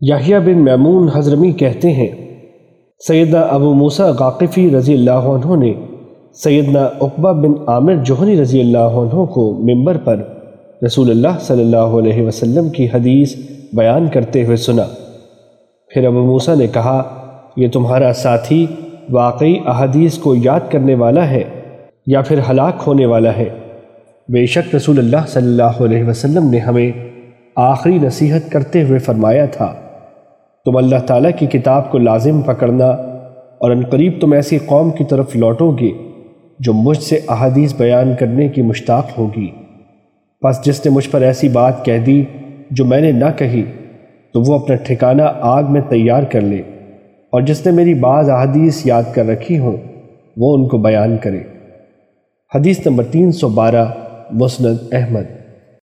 یحییٰ بن میمون حضرمی کہتے ہیں، سیدنا ابو موسیٰ غاقفی رضی اللہ عنہ نے سیدنا عقبہ بن عامر جوہنی رضی اللہ عنہ کو ممبر پر رسول اللہ صلی اللہ علیہ وسلم کی حدیث بیان کرتے ہوئے سنا۔ پھر ابو موسیٰ نے کہا، یہ تمہارا ساتھی واقعی احادیث کو یاد کرنے والا ہے یا پھر ہلاک ہونے والا ہے؟ بے شک رسول اللہ صلی اللہ علیہ وسلم نے ہمیں آخری نصیحت کرتے ہوئے فرمایا تھا۔ تم اللہ تعالیٰ کی کتاب کو لازم پکڑنا اور انقریب تم ایسی قوم کی طرف لوٹو گے جو مجھ سے احادیث بیان کرنے کی مشتاق ہوگی۔ پس جس نے مجھ پر ایسی بات کہہ دی جو میں نے نہ کہی، تو وہ اپنا ٹھکانہ آگ میں تیار کر لے۔ اور جس نے میری بعض احادیث یاد کر رکھی ہوں، وہ ان کو بیان کرے۔ حدیث نمبر تین سو بارہ، مسند احمد۔